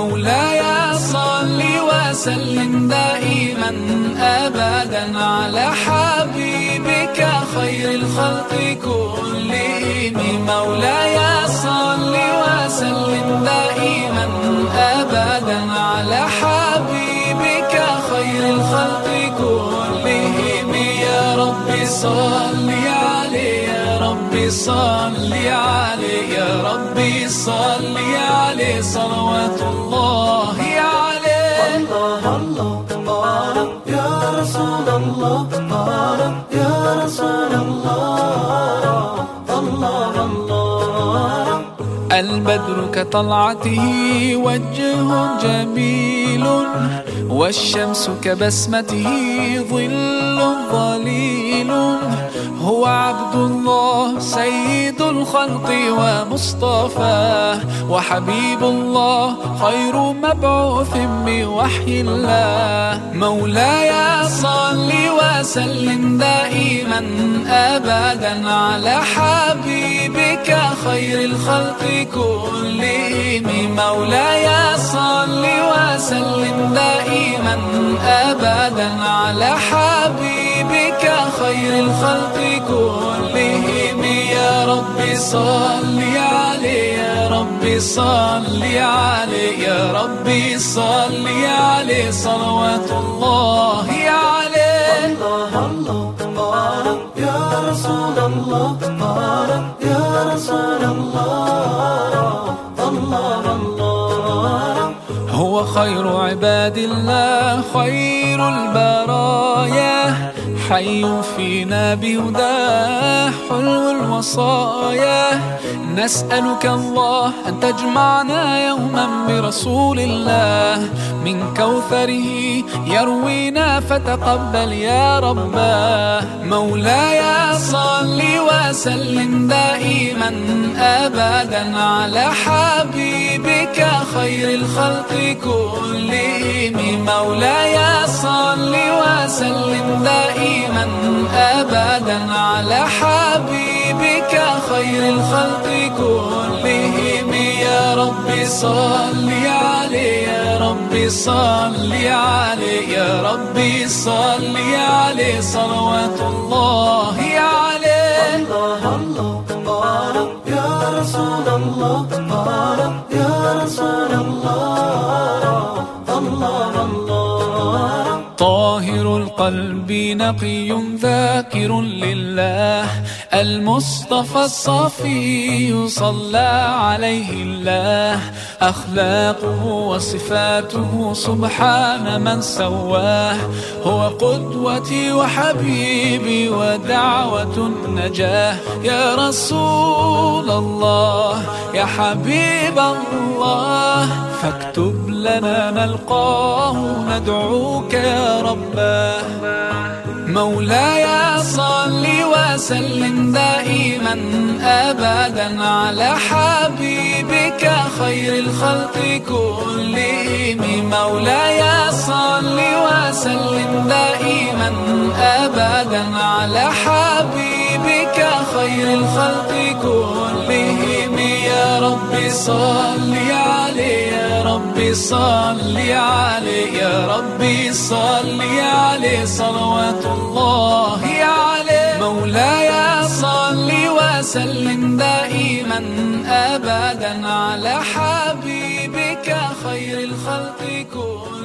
مولاي صل وسلم دائما أبدا على حبيبك خير الخلق كلهم. مولاي صل وسلم دائما أبدا على حبيبك خير الخلق كلهم. يا رب صل عليه يا رب صل عليه يا رب صل عليه صلوات الله عليه. الله الله يا رسول الله. البدر كطلعته وجه جميل والشمس كبسمته ظل ظليل هو عبد الله سيد الخلق ومصطفى وحبيب الله خير مبعوث بوحي الله مولاي صل وسلم دائما أبدا على حبيبك خير الخلق كلهم مولاي صل وسلم دائما ابدا على حبيبك خير الخلق كلهم. يا رب صل عليه يا رب صل عليه يا رب صل عليه صلوات الله عليه. الله الله الله يا رسول الله يا رسول الله. هو خير عباد الله خير البرايا. حي فينا بهداه حلو الوصايا. نسألك الله أن تجمعنا يوما برسول الله. من كوثره يروينا فتقبل يا رباه مولاي صل وسلم دائما أبدا على حبيبك خير الخلق كلهم. مولاي صل وسلم دائما أبدا على حبيبك. خير الخلق كلهم يا رب صل عليه. يا رب صل عليه. يا رب صل عليه. صلوات الله الله الله يا رسول الله الله يا طاهر القلب نقي ذاكر لله. المصطفى الصفي صلى عليه الله. أخلاقه وصفاته سبحان من سواه. هو قدوتي وحبيبي ودعوة النجاة يا رسول الله يا حبيب الله فاكتب لنا نلقاه. ندعوك يا رباه مولاي صل وسلم دائما ابدا على حبيبك خير الخلق كلهم. مولاي صل وسلم دائما ابدا على حبيبك خير الخلق كلهم. يا رب صل عليه يا رب صل عليه يا رب صل عليه صلوات الله عليه مولاي صل وسلم دائما ابدا على حبيبك خير الخلق كلهم.